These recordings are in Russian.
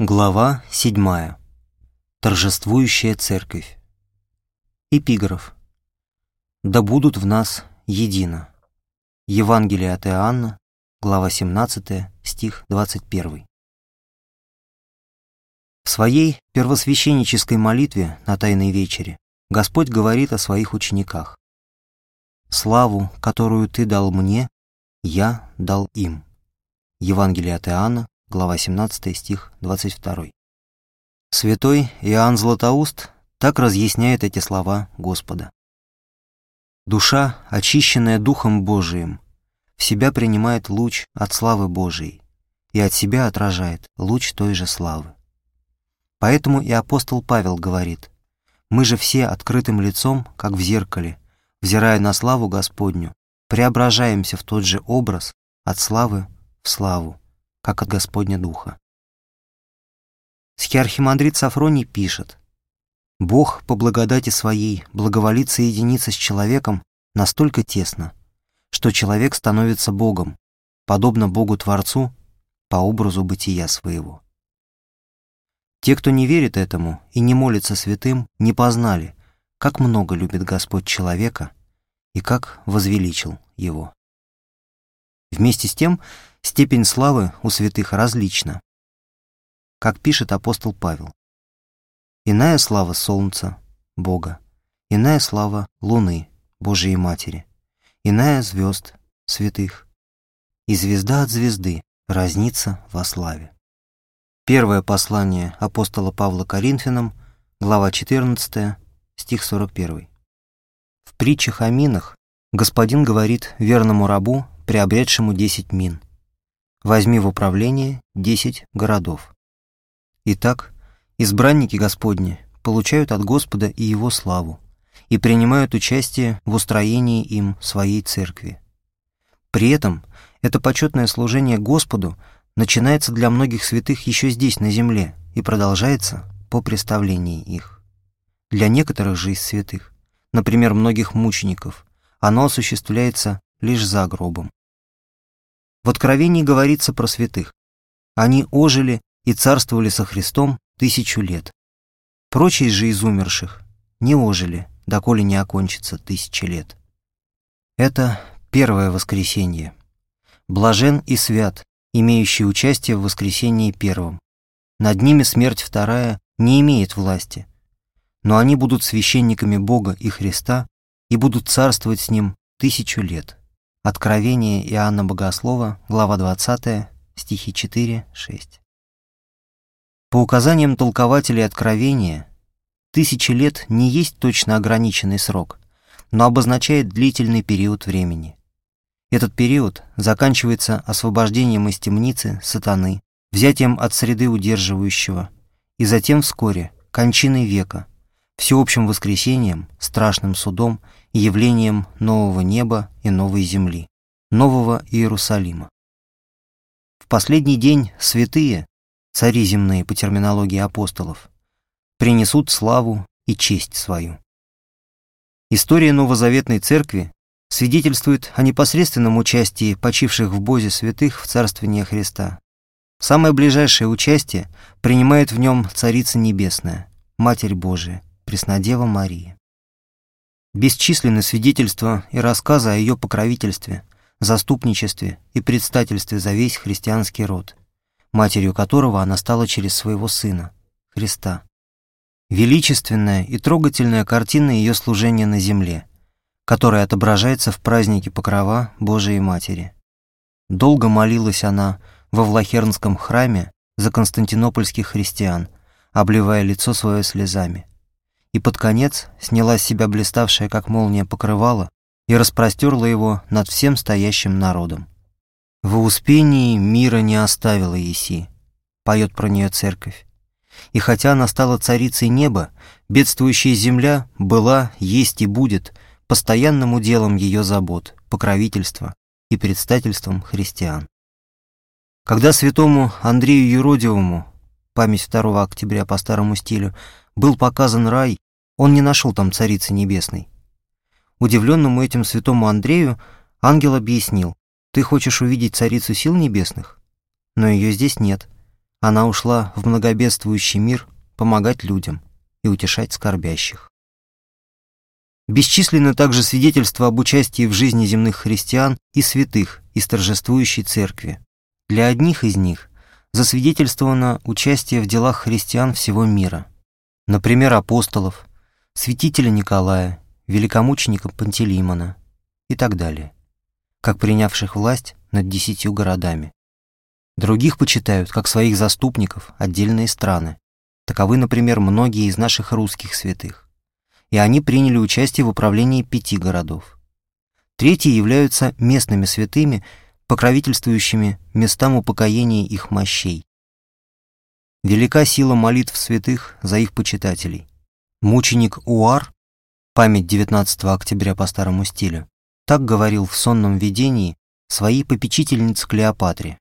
Глава 7. Торжествующая церковь. Эпиграф. «Да будут в нас едино». Евангелие от Иоанна, глава 17, стих 21. В своей первосвященнической молитве на Тайной вечере Господь говорит о своих учениках. «Славу, которую Ты дал мне, я дал им». Евангелие от Иоанна, глава 17, стих 22. Святой Иоанн Златоуст так разъясняет эти слова Господа. Душа, очищенная Духом Божиим, в себя принимает луч от славы Божией и от себя отражает луч той же славы. Поэтому и апостол Павел говорит, «Мы же все открытым лицом, как в зеркале, взирая на славу Господню, преображаемся в тот же образ от славы в славу, как от Господня Духа. Схиархимандрит Сафроний пишет, «Бог по благодати своей благоволит соединиться с человеком настолько тесно, что человек становится Богом, подобно Богу-творцу, по образу бытия своего». Те, кто не верит этому и не молится святым, не познали, как много любит Господь человека и как возвеличил его. Вместе с тем, степень славы у святых различна. Как пишет апостол Павел. Иная слава солнца, Бога, иная слава луны, Божией Матери, иная звезд, святых, и звезда от звезды разнится во славе. Первое послание апостола Павла Коринфянам, глава 14, стих 41. В притчах о минах господин говорит верному рабу, приобретшему десять мин. Возьми в управление десять городов. Итак, избранники Господни получают от Господа и Его славу и принимают участие в устроении им своей церкви. При этом это почетное служение Господу начинается для многих святых еще здесь, на земле, и продолжается по представлении их. Для некоторых же из святых, например, многих мучеников, оно осуществляется лишь за гробом. В Откровении говорится про святых. Они ожили и царствовали со Христом тысячу лет. Прочие же из умерших не ожили, доколе не окончится тысяча лет. Это первое воскресенье. Блажен и свят, имеющий участие в воскресении первом. Над ними смерть вторая не имеет власти, но они будут священниками Бога и Христа и будут царствовать с Ним тысячу лет. Откровение Иоанна Богослова, глава 20, стихи 4-6. По указаниям толкователей Откровения, тысячи лет не есть точно ограниченный срок, но обозначает длительный период времени. Этот период заканчивается освобождением из темницы сатаны, взятием от среды удерживающего, и затем вскоре кончиной века – всеобщим воскресением, страшным судом и явлением нового неба и новой земли, нового Иерусалима. В последний день святые, цари земные по терминологии апостолов, принесут славу и честь свою. История новозаветной церкви свидетельствует о непосредственном участии почивших в Бозе святых в царствовании Христа. Самое ближайшее участие принимает в нем Царица Небесная, Матерь Божия, Преснодева Мария. Бесчисленны свидетельства и рассказы о ее покровительстве, заступничестве и предстательстве за весь христианский род, матерью которого она стала через своего сына, Христа. Величественная и трогательная картина ее служения на земле, которая отображается в празднике Покрова Божией Матери. Долго молилась она во Влахернском храме за константинопольских христиан, обливая лицо свое слезами и под конец сняла с себя блиставшее, как молния, покрывало и распростерла его над всем стоящим народом. «В успении мира не оставила Иси», — поет про нее церковь. И хотя она стала царицей неба, бедствующая земля была, есть и будет постоянным уделом ее забот, покровительства и предстательством христиан. Когда святому Андрею Юродивому, память 2 октября по старому стилю, был показан рай, он не нашел там Царицы Небесной. Удивленному этим святому Андрею ангел объяснил, «Ты хочешь увидеть Царицу сил небесных? Но ее здесь нет. она ушла в многобедствующий мир помогать людям и утешать скорбящих. Бесчисленны также свидетельства об участии в жизни земных христиан и святых из торжествующей церкви. Для одних из них засвидетельствовано участие в делах христиан всего мира, например, апостолов, святителя Николая, великомученика Пантелеймона и так далее, как принявших власть над десятью городами. Других почитают, как своих заступников, отдельные страны. Таковы, например, многие из наших русских святых. И они приняли участие в управлении пяти городов. Третьи являются местными святыми, покровительствующими местам упокоения их мощей. Велика сила молитв святых за их почитателей. Мученик Уар, память 19 октября по старому стилю, так говорил в сонном видении своей попечительнице Клеопатре,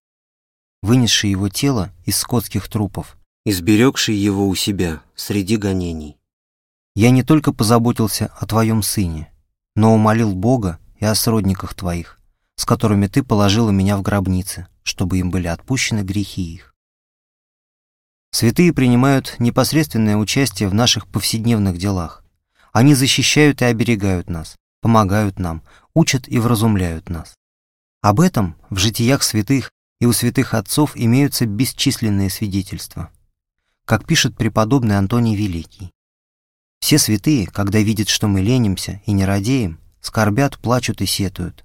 вынесшей его тело из скотских трупов, изберегшей его у себя среди гонений. «Я не только позаботился о твоем сыне, но умолил Бога и о сродниках твоих, с которыми ты положила меня в гробнице, чтобы им были отпущены грехи их». Святые принимают непосредственное участие в наших повседневных делах. Они защищают и оберегают нас, помогают нам, учат и вразумляют нас. Об этом в житиях святых и у святых отцов имеются бесчисленные свидетельства. Как пишет преподобный Антоний Великий. Все святые, когда видят, что мы ленимся и не радеем, скорбят, плачут и сетуют.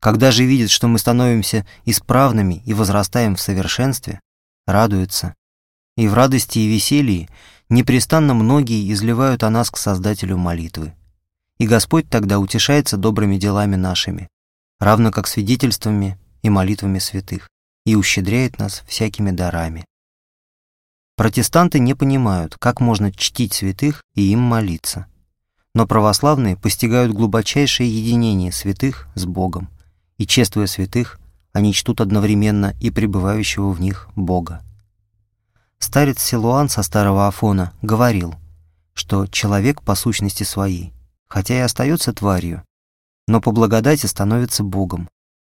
Когда же видят, что мы становимся исправными и возрастаем в совершенстве, радуются. И в радости и веселье непрестанно многие изливают о нас к Создателю молитвы. И Господь тогда утешается добрыми делами нашими, равно как свидетельствами и молитвами святых и ущедряет нас всякими дарами. Протестанты не понимают, как можно чтить святых и им молиться. Но православные постигают глубочайшее единение святых с Богом, и, чествуя святых, они чтут одновременно и пребывающего в них Бога. Старец Силуан со Старого Афона говорил, что человек по сущности своей, хотя и остается тварью, но по благодати становится Богом,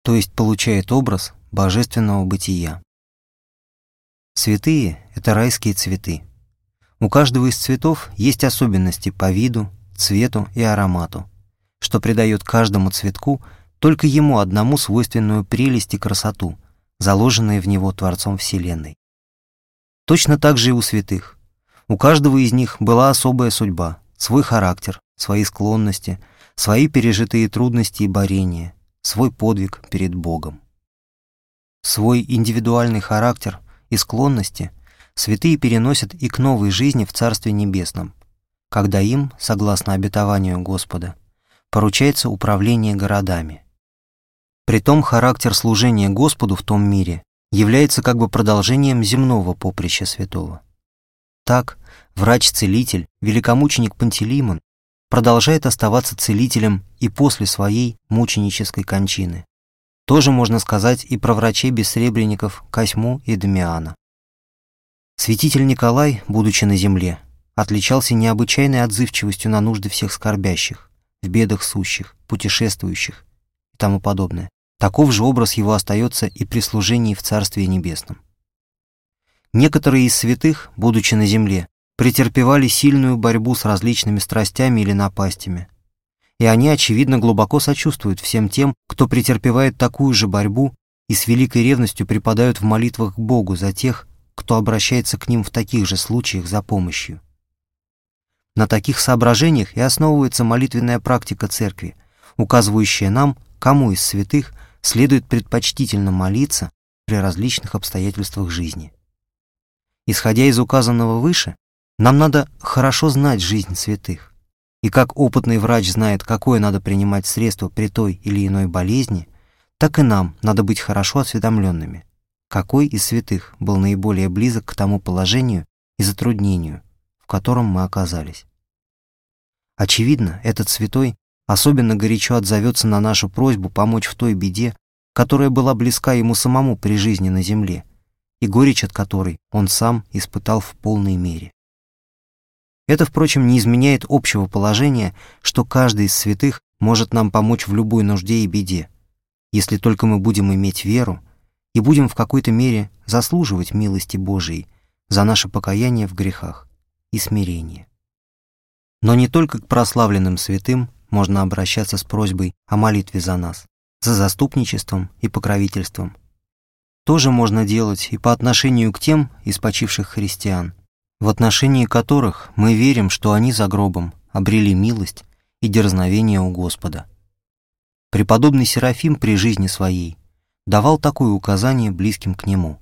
то есть получает образ божественного бытия. Святые — это райские цветы. У каждого из цветов есть особенности по виду, цвету и аромату, что придает каждому цветку только ему одному свойственную прелесть и красоту, заложенные в него Творцом Вселенной. Точно так же и у святых. У каждого из них была особая судьба, свой характер, свои склонности, свои пережитые трудности и борения, свой подвиг перед Богом. Свой индивидуальный характер и склонности святые переносят и к новой жизни в Царстве Небесном, когда им, согласно обетованию Господа, поручается управление городами. Притом характер служения Господу в том мире является как бы продолжением земного поприща святого. Так, врач-целитель, великомученик Пантелеймон продолжает оставаться целителем и после своей мученической кончины. Тоже можно сказать и про врачей-бессребренников Косьму и Дамиана. Святитель Николай, будучи на земле, отличался необычайной отзывчивостью на нужды всех скорбящих, в бедах сущих, путешествующих и тому подобное. Таков же образ его остается и при служении в Царстве Небесном. Некоторые из святых, будучи на земле, претерпевали сильную борьбу с различными страстями или напастями, и они, очевидно, глубоко сочувствуют всем тем, кто претерпевает такую же борьбу и с великой ревностью припадают в молитвах к Богу за тех, кто обращается к ним в таких же случаях за помощью. На таких соображениях и основывается молитвенная практика Церкви, указывающая нам, кому из святых следует предпочтительно молиться при различных обстоятельствах жизни. Исходя из указанного выше, нам надо хорошо знать жизнь святых, и как опытный врач знает, какое надо принимать средство при той или иной болезни, так и нам надо быть хорошо осведомленными, какой из святых был наиболее близок к тому положению и затруднению, в котором мы оказались. Очевидно, этот святой особенно горячо отзовется на нашу просьбу помочь в той беде, которая была близка ему самому при жизни на земле, и горечь от которой он сам испытал в полной мере. Это, впрочем, не изменяет общего положения, что каждый из святых может нам помочь в любой нужде и беде, если только мы будем иметь веру и будем в какой-то мере заслуживать милости Божией за наше покаяние в грехах и смирение. Но не только к прославленным святым можно обращаться с просьбой о молитве за нас, за заступничеством и покровительством. Тоже можно делать и по отношению к тем из почивших христиан, в отношении которых мы верим, что они за гробом обрели милость и дерзновение у Господа. Преподобный Серафим при жизни своей давал такое указание близким к нему.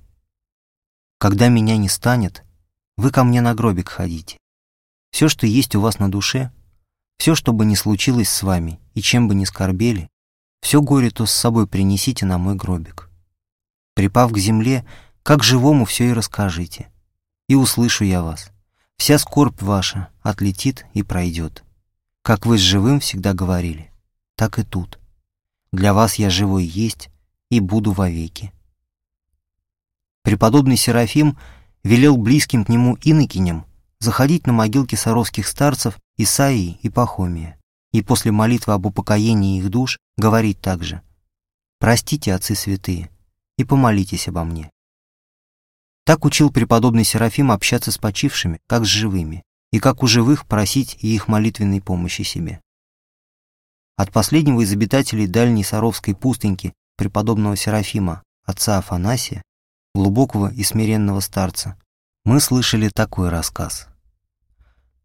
«Когда меня не станет, вы ко мне на гробик ходите. Все, что есть у вас на душе, все, что бы ни случилось с вами и чем бы ни скорбели, все горе то с собой принесите на мой гробик. Припав к земле, как живому все и расскажите. И услышу я вас. Вся скорбь ваша отлетит и пройдет. Как вы с живым всегда говорили, так и тут. Для вас я живой есть и буду вовеки. Преподобный Серафим велел близким к нему инокиням заходить на могилки саровских старцев Исаии и Пахомия, и после молитвы об упокоении их душ говорить также «Простите, отцы святые, и помолитесь обо мне». Так учил преподобный Серафим общаться с почившими, как с живыми, и как у живых просить и их молитвенной помощи себе. От последнего из обитателей дальней Саровской пустыньки, преподобного Серафима, отца Афанасия, глубокого и смиренного старца, мы слышали такой рассказ.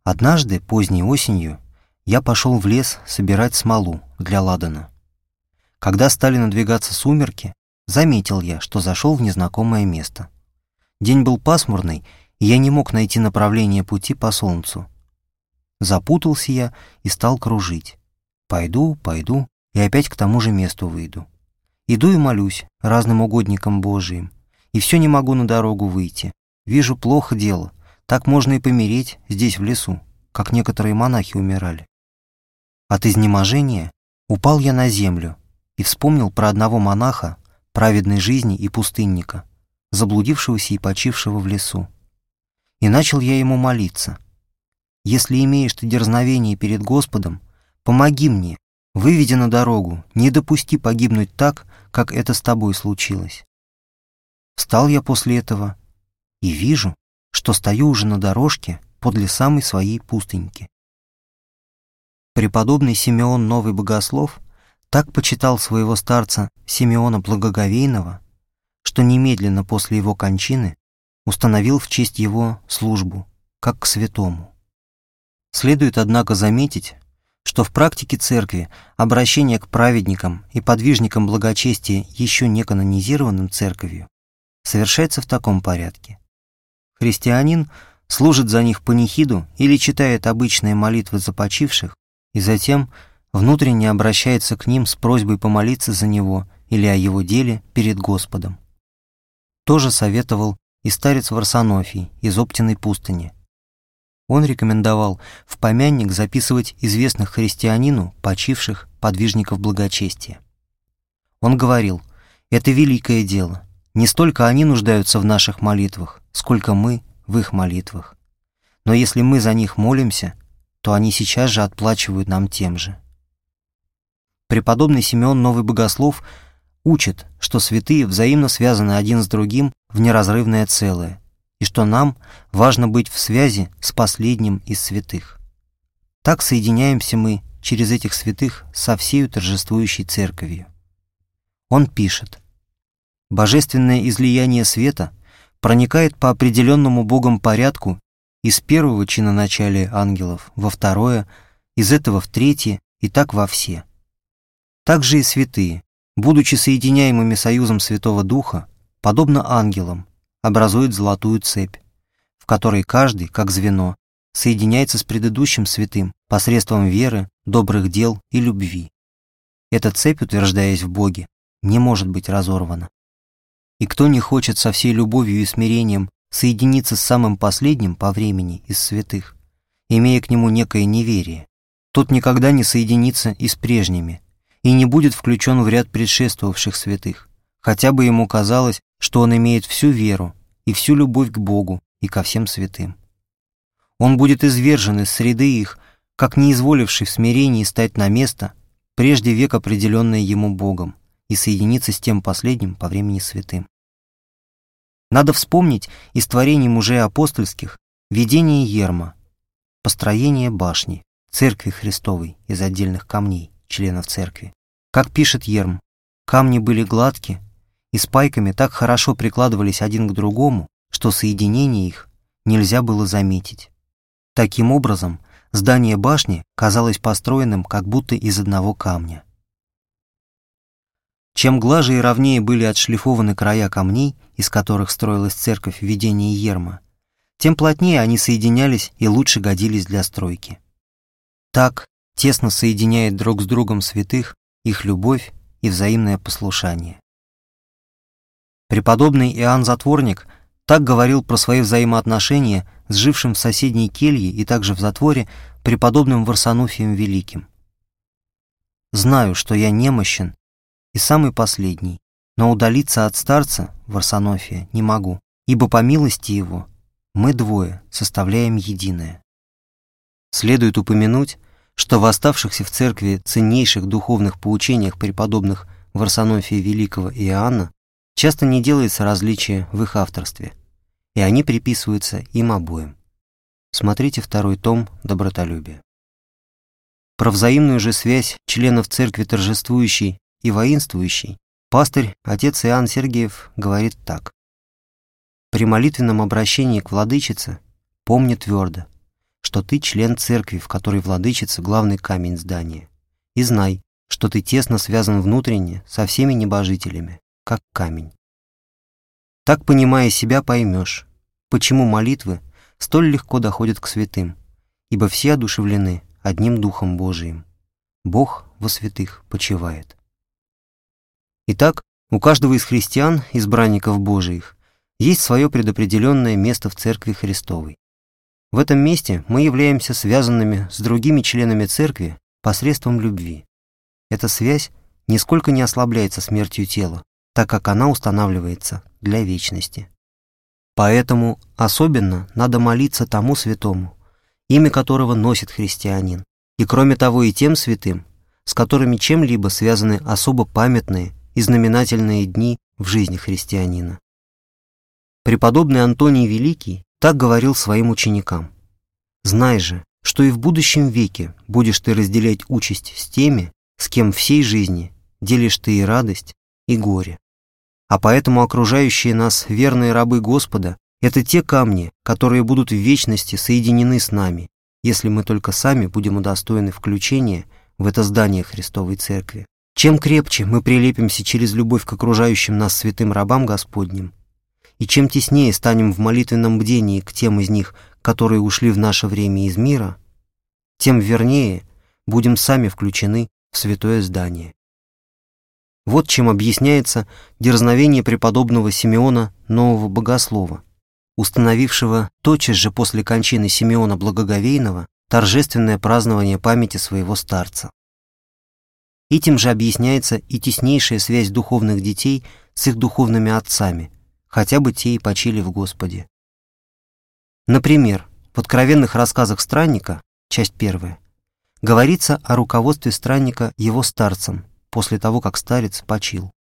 Однажды, поздней осенью, я пошел в лес собирать смолу для ладана. Когда стали надвигаться сумерки, заметил я, что зашел в незнакомое место. День был пасмурный, и я не мог найти направление пути по солнцу. Запутался я и стал кружить. Пойду, пойду, и опять к тому же месту выйду. Иду и молюсь разным угодникам Божиим, и все не могу на дорогу выйти. Вижу, плохо дело. Так можно и помереть здесь, в лесу, как некоторые монахи умирали. От изнеможения упал я на землю и вспомнил про одного монаха, праведной жизни и пустынника, заблудившегося и почившего в лесу. И начал я ему молиться. «Если имеешь ты дерзновение перед Господом, помоги мне, выведи на дорогу, не допусти погибнуть так, как это с тобой случилось». Встал я после этого и вижу, что стою уже на дорожке подле самой своей пустыньки. Преподобный Симеон Новый Богослов так почитал своего старца Симеона Благоговейного, что немедленно после его кончины установил в честь его службу, как к святому. Следует, однако, заметить, что в практике церкви обращение к праведникам и подвижникам благочестия еще не канонизированным церковью совершается в таком порядке. Христианин служит за них панихиду или читает обычные молитвы за почивших, и затем внутренне обращается к ним с просьбой помолиться за него или о его деле перед Господом. Тоже советовал и старец Варсонофий из Оптиной пустыни. Он рекомендовал в помянник записывать известных христианину, почивших подвижников благочестия. Он говорил, это великое дело. Не столько они нуждаются в наших молитвах, сколько мы в их молитвах. Но если мы за них молимся, то они сейчас же отплачивают нам тем же. Преподобный Симеон Новый Богослов учит, что святые взаимно связаны один с другим в неразрывное целое, и что нам важно быть в связи с последним из святых. Так соединяемся мы через этих святых со всею торжествующей церковью. Он пишет, «Божественное излияние света проникает по определенному Богом порядку из первого чина началия ангелов во второе, из этого в третье и так во все. Также и святые, будучи соединяемыми союзом Святого Духа, подобно ангелам, образуют золотую цепь, в которой каждый, как звено, соединяется с предыдущим святым посредством веры, добрых дел и любви. Эта цепь, утверждаясь в Боге, не может быть разорвана. И кто не хочет со всей любовью и смирением соединиться с самым последним по времени из святых, имея к нему некое неверие, тот никогда не соединится и с прежними, и не будет включен в ряд предшествовавших святых, хотя бы ему казалось, что он имеет всю веру и всю любовь к Богу и ко всем святым. Он будет извержен из среды их, как не изволивший в смирении стать на место, прежде век определенное ему Богом, и соединиться с тем последним по времени святым. Надо вспомнить из творений мужей апостольских видение Ерма, построение башни, церкви Христовой из отдельных камней, членов церкви. Как пишет Ерм, камни были гладкие и спайками так хорошо прикладывались один к другому, что соединение их нельзя было заметить. Таким образом, здание башни казалось построенным как будто из одного камня. Чем глаже и ровнее были отшлифованы края камней, из которых строилась церковь в видении Ерма, тем плотнее они соединялись и лучше годились для стройки. Так тесно соединяет друг с другом святых их любовь и взаимное послушание. Преподобный Иоанн Затворник так говорил про свои взаимоотношения с жившим в соседней келье и также в затворе преподобным Варсануфием Великим. «Знаю, что я немощен и самый последний, но удалиться от старца, Варсонофия, не могу, ибо по милости его мы двое составляем единое. Следует упомянуть, что в оставшихся в церкви ценнейших духовных поучениях преподобных Варсонофия Великого и Иоанна часто не делается различия в их авторстве, и они приписываются им обоим. Смотрите второй том «Добротолюбие». Про взаимную же связь членов церкви торжествующей и воинствующий, пастырь, отец Иоанн Сергиев, говорит так. «При молитвенном обращении к владычице помни твердо, что ты член церкви, в которой владычица — главный камень здания, и знай, что ты тесно связан внутренне со всеми небожителями, как камень. Так, понимая себя, поймешь, почему молитвы столь легко доходят к святым, ибо все одушевлены одним Духом Божиим. Бог во святых почивает. Итак, у каждого из христиан, избранников Божиих, есть свое предопределенное место в Церкви Христовой. В этом месте мы являемся связанными с другими членами Церкви посредством любви. Эта связь нисколько не ослабляется смертью тела, так как она устанавливается для вечности. Поэтому особенно надо молиться тому святому, имя которого носит христианин, и кроме того и тем святым, с которыми чем-либо связаны особо памятные и знаменательные дни в жизни христианина. Преподобный Антоний Великий так говорил своим ученикам. «Знай же, что и в будущем веке будешь ты разделять участь с теми, с кем всей жизни делишь ты и радость, и горе. А поэтому окружающие нас верные рабы Господа — это те камни, которые будут в вечности соединены с нами, если мы только сами будем удостоены включения в это здание Христовой Церкви. Чем крепче мы прилепимся через любовь к окружающим нас святым рабам Господним, и чем теснее станем в молитвенном бдении к тем из них, которые ушли в наше время из мира, тем вернее будем сами включены в святое здание. Вот чем объясняется дерзновение преподобного Симеона Нового Богослова, установившего тотчас же после кончины Симеона Благоговейного торжественное празднование памяти своего старца. Этим же объясняется и теснейшая связь духовных детей с их духовными отцами, хотя бы те и почили в Господе. Например, в откровенных рассказах странника, часть первая, говорится о руководстве странника его старцем после того, как старец почил.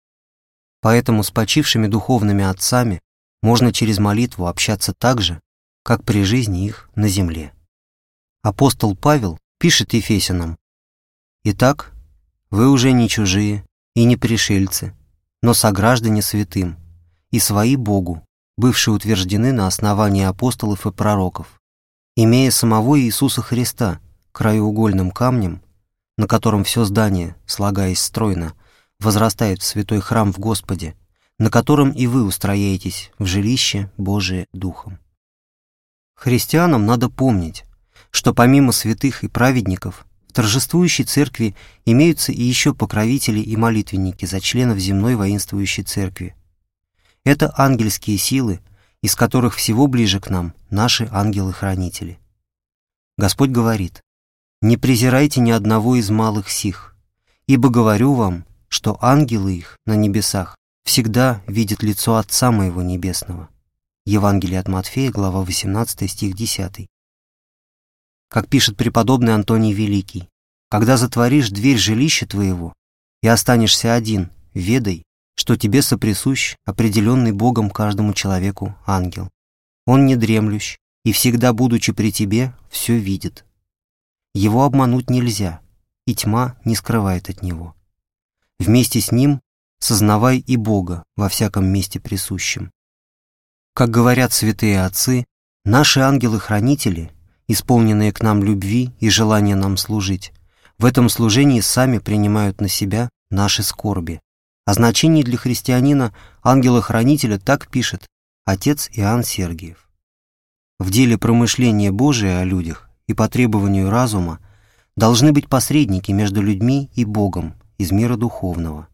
Поэтому с почившими духовными отцами можно через молитву общаться так же, как при жизни их на земле. Апостол Павел пишет Ефесянам, «Итак, вы уже не чужие и не пришельцы, но сограждане святым, и свои Богу, бывшие утверждены на основании апостолов и пророков, имея самого Иисуса Христа краеугольным камнем, на котором все здание, слагаясь стройно, возрастает в святой храм в Господе, на котором и вы устрояетесь в жилище Божие Духом. Христианам надо помнить, что помимо святых и праведников торжествующей церкви имеются и еще покровители и молитвенники за членов земной воинствующей церкви. Это ангельские силы, из которых всего ближе к нам наши ангелы-хранители. Господь говорит, «Не презирайте ни одного из малых сих, ибо говорю вам, что ангелы их на небесах всегда видят лицо Отца Моего Небесного». Евангелие от Матфея, глава 18, стих 10 как пишет преподобный Антоний Великий, когда затворишь дверь жилища твоего и останешься один, ведай, что тебе соприсущ определенный Богом каждому человеку ангел. Он не дремлющ и всегда, будучи при тебе, все видит. Его обмануть нельзя, и тьма не скрывает от него. Вместе с ним сознавай и Бога во всяком месте присущем. Как говорят святые отцы, наши ангелы-хранители, исполненные к нам любви и желания нам служить, в этом служении сами принимают на себя наши скорби. О значении для христианина ангела-хранителя так пишет отец Иоанн Сергиев. В деле промышления Божия о людях и по требованию разума должны быть посредники между людьми и Богом из мира духовного,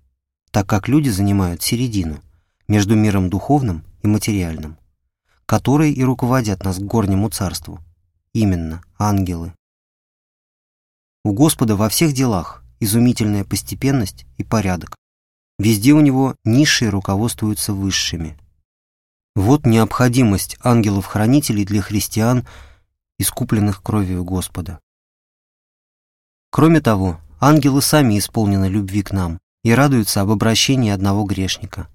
так как люди занимают середину между миром духовным и материальным, которые и руководят нас к горнему царству, именно ангелы. У Господа во всех делах изумительная постепенность и порядок. Везде у него низшие руководствуются высшими. Вот необходимость ангелов-хранителей для христиан, искупленных кровью Господа. Кроме того, ангелы сами исполнены любви к нам и радуются об обращении одного грешника.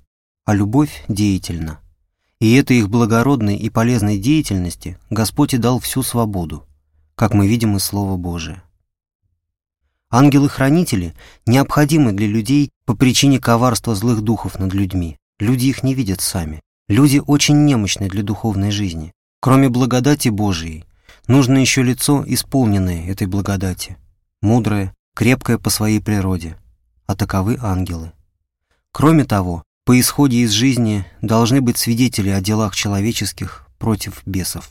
А любовь деятельна. И этой их благородной и полезной деятельности Господь и дал всю свободу, как мы видим из Слова Божия. Ангелы-хранители необходимы для людей по причине коварства злых духов над людьми. Люди их не видят сами. Люди очень немощны для духовной жизни. Кроме благодати Божией, нужно еще лицо, исполненное этой благодати. Мудрое, крепкое по своей природе. А таковы ангелы. Кроме того, по исходе из жизни должны быть свидетели о делах человеческих против бесов.